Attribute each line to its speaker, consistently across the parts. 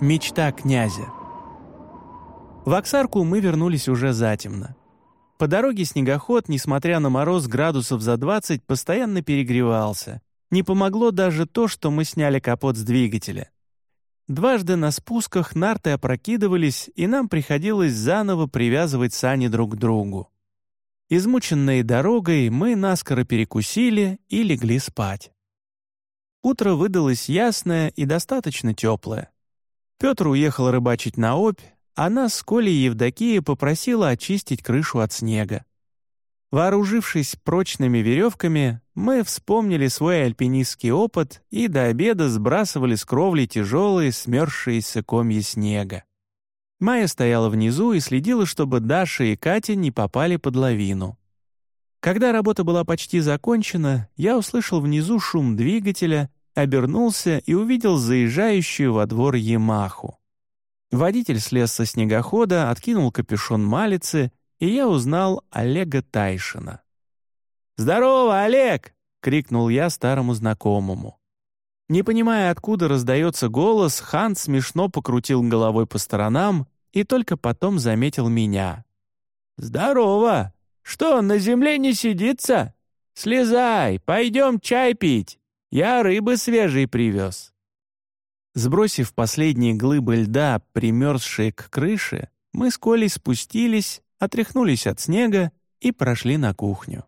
Speaker 1: Мечта князя. В Оксарку мы вернулись уже затемно. По дороге снегоход, несмотря на мороз градусов за 20, постоянно перегревался. Не помогло даже то, что мы сняли капот с двигателя. Дважды на спусках нарты опрокидывались, и нам приходилось заново привязывать сани друг к другу. Измученные дорогой, мы наскоро перекусили и легли спать. Утро выдалось ясное и достаточно теплое. Петр уехал рыбачить на Обь, а нас с Колей Евдокия попросила очистить крышу от снега. Вооружившись прочными веревками, мы вспомнили свой альпинистский опыт и до обеда сбрасывали с кровли тяжелые смерзшиеся комья снега. Майя стояла внизу и следила, чтобы Даша и Катя не попали под лавину. Когда работа была почти закончена, я услышал внизу шум двигателя, обернулся и увидел заезжающую во двор Ямаху. Водитель слез со снегохода, откинул капюшон малицы, и я узнал Олега Тайшина. «Здорово, Олег!» — крикнул я старому знакомому. Не понимая, откуда раздается голос, Хан смешно покрутил головой по сторонам и только потом заметил меня. «Здорово! Что, на земле не сидится? Слезай, пойдем чай пить. Я рыбы свежей привез». Сбросив последние глыбы льда, примерзшие к крыше, мы с Колей спустились, отряхнулись от снега и прошли на кухню.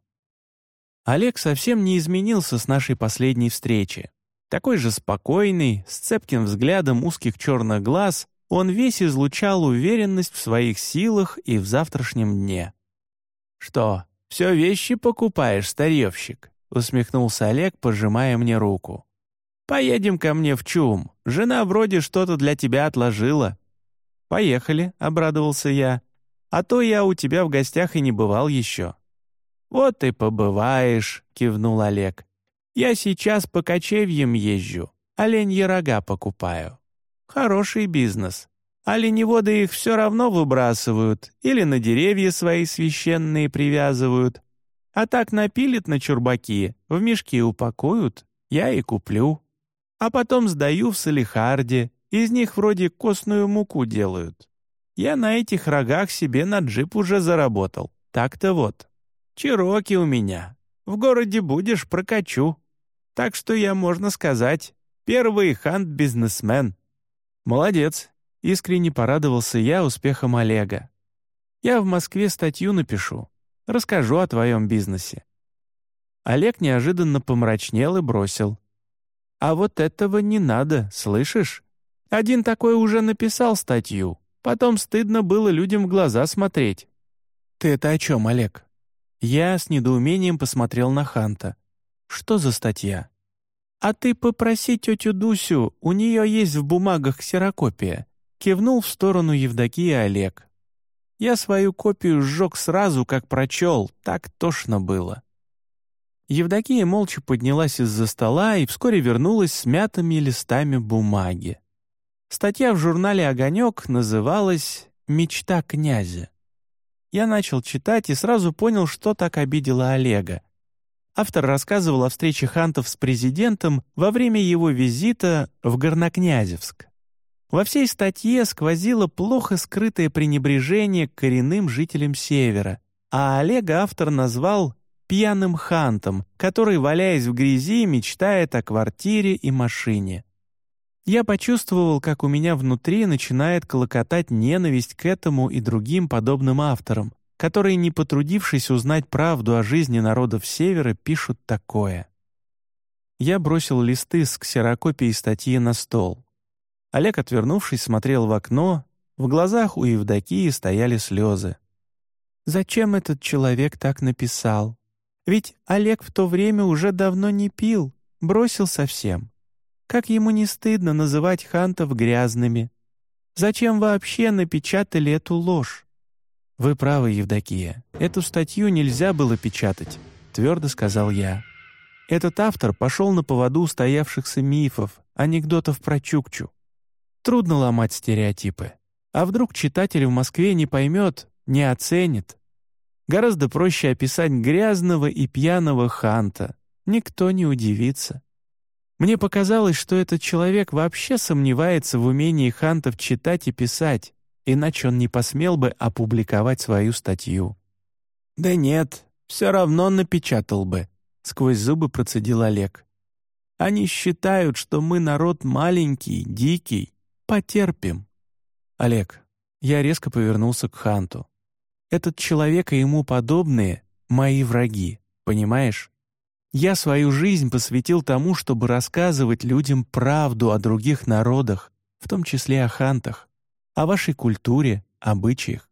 Speaker 1: Олег совсем не изменился с нашей последней встречи. Такой же спокойный, с цепким взглядом узких черных глаз, он весь излучал уверенность в своих силах и в завтрашнем дне. «Что, все вещи покупаешь, старьевщик?» — усмехнулся Олег, пожимая мне руку. «Поедем ко мне в ЧУМ. Жена вроде что-то для тебя отложила». «Поехали», — обрадовался я. «А то я у тебя в гостях и не бывал еще». «Вот и побываешь», — кивнул Олег. «Я сейчас по кочевьям езжу, оленьи рога покупаю. Хороший бизнес. Оленеводы их все равно выбрасывают или на деревья свои священные привязывают. А так напилят на чурбаки, в мешки упакуют, я и куплю. А потом сдаю в Салихарде, из них вроде костную муку делают. Я на этих рогах себе на джип уже заработал. Так-то вот. Чироки у меня. В городе будешь, прокачу. Так что я, можно сказать, первый хант-бизнесмен. Молодец, Искренне порадовался я успехом Олега. «Я в Москве статью напишу. Расскажу о твоем бизнесе». Олег неожиданно помрачнел и бросил. «А вот этого не надо, слышишь? Один такой уже написал статью. Потом стыдно было людям в глаза смотреть». «Ты это о чем, Олег?» Я с недоумением посмотрел на Ханта. «Что за статья?» «А ты попроси тетю Дусю, у нее есть в бумагах ксерокопия. Кивнул в сторону Евдокии Олег. Я свою копию сжег сразу, как прочел, так тошно было. Евдокия молча поднялась из-за стола и вскоре вернулась с мятыми листами бумаги. Статья в журнале «Огонек» называлась «Мечта князя». Я начал читать и сразу понял, что так обидело Олега. Автор рассказывал о встрече Хантов с президентом во время его визита в Горнокнязевск. Во всей статье сквозило плохо скрытое пренебрежение к коренным жителям Севера, а Олега автор назвал «пьяным хантом», который, валяясь в грязи, мечтает о квартире и машине. Я почувствовал, как у меня внутри начинает колокотать ненависть к этому и другим подобным авторам, которые, не потрудившись узнать правду о жизни народов Севера, пишут такое. Я бросил листы с ксерокопией статьи на стол. Олег, отвернувшись, смотрел в окно, в глазах у Евдокии стояли слезы. «Зачем этот человек так написал? Ведь Олег в то время уже давно не пил, бросил совсем. Как ему не стыдно называть хантов грязными? Зачем вообще напечатали эту ложь?» «Вы правы, Евдокия, эту статью нельзя было печатать», — твердо сказал я. Этот автор пошел на поводу устоявшихся мифов, анекдотов про Чукчу. Трудно ломать стереотипы. А вдруг читатель в Москве не поймет, не оценит? Гораздо проще описать грязного и пьяного ханта. Никто не удивится. Мне показалось, что этот человек вообще сомневается в умении хантов читать и писать, иначе он не посмел бы опубликовать свою статью. «Да нет, все равно напечатал бы», — сквозь зубы процедил Олег. «Они считают, что мы народ маленький, дикий, потерпим». «Олег», я резко повернулся к Ханту. «Этот человек и ему подобные — мои враги, понимаешь? Я свою жизнь посвятил тому, чтобы рассказывать людям правду о других народах, в том числе о хантах, о вашей культуре, обычаях.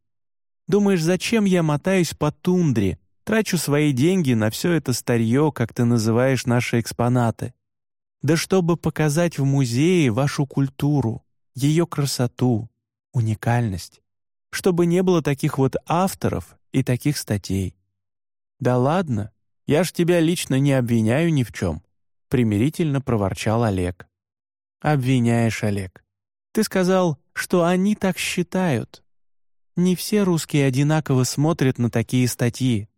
Speaker 1: Думаешь, зачем я мотаюсь по тундре, трачу свои деньги на все это старье, как ты называешь наши экспонаты? Да чтобы показать в музее вашу культуру, ее красоту, уникальность, чтобы не было таких вот авторов и таких статей. Да ладно, я ж тебя лично не обвиняю ни в чем», — примирительно проворчал Олег. «Обвиняешь, Олег. Ты сказал, что они так считают. Не все русские одинаково смотрят на такие статьи.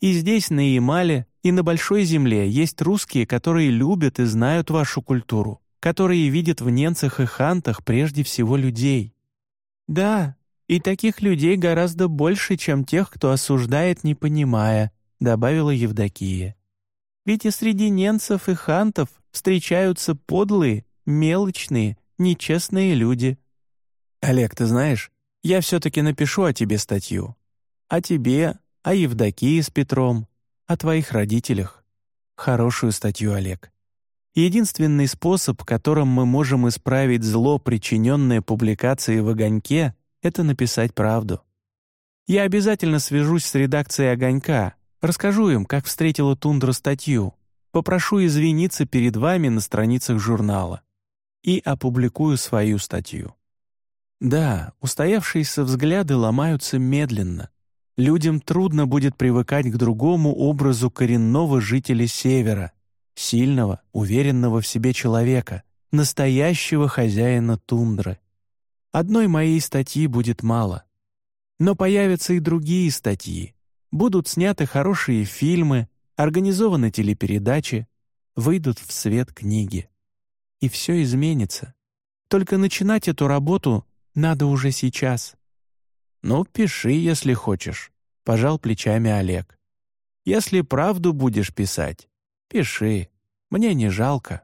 Speaker 1: И здесь, на Ямале, и на Большой Земле есть русские, которые любят и знают вашу культуру, которые видят в ненцах и хантах прежде всего людей. Да, и таких людей гораздо больше, чем тех, кто осуждает, не понимая, добавила Евдокия. Ведь и среди ненцев и хантов встречаются подлые, мелочные, нечестные люди. Олег, ты знаешь, я все-таки напишу о тебе статью. О тебе, о Евдокии с Петром, о твоих родителях. Хорошую статью, Олег. Единственный способ, которым мы можем исправить зло, причиненное публикацией в «Огоньке», это написать правду. Я обязательно свяжусь с редакцией «Огонька», Расскажу им, как встретила Тундра статью, попрошу извиниться перед вами на страницах журнала и опубликую свою статью. Да, устоявшиеся взгляды ломаются медленно. Людям трудно будет привыкать к другому образу коренного жителя Севера, сильного, уверенного в себе человека, настоящего хозяина тундры. Одной моей статьи будет мало. Но появятся и другие статьи, Будут сняты хорошие фильмы, организованы телепередачи, выйдут в свет книги. И все изменится. Только начинать эту работу надо уже сейчас. «Ну, пиши, если хочешь», — пожал плечами Олег. «Если правду будешь писать, пиши, мне не жалко».